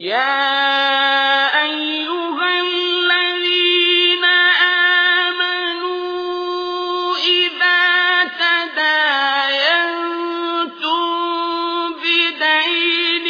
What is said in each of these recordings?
يا أيها الذين آمنوا إذا تداينتم بدين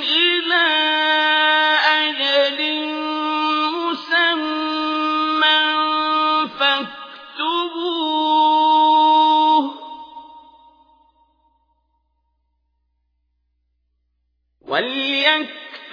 إلى مسمى فاكتبوه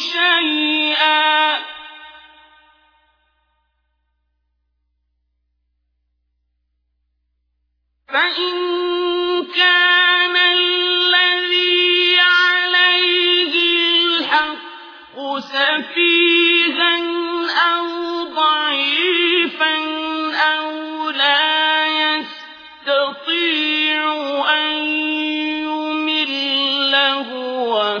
شيئا. فإن كان الذي عليه الحق سفيها أو ضعيفا أو لا يستطيع أن يمل هو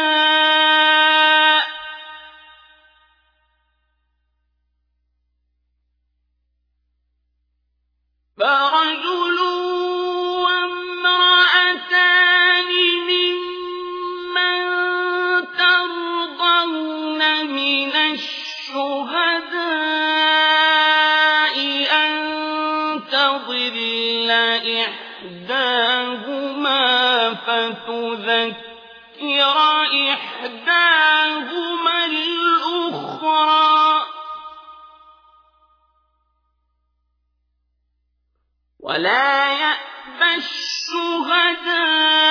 تضل إحداهما فتذكر إحداهما الأخرى. ولا يأبى الشهداء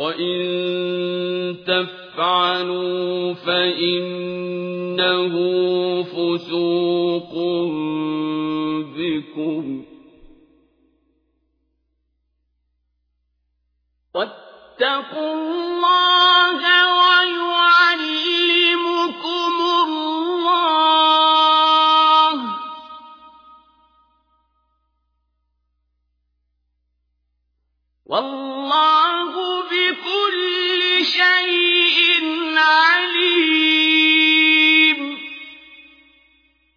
وَإِن تَفْعَلُوا فَإِنَّهُ فُسُوقٌ بِكُمْ وَاتَّقُوا اللَّهَ وَيُعَلِّمُكُمُ اللَّهُ وَاللَّهُ شيء عليم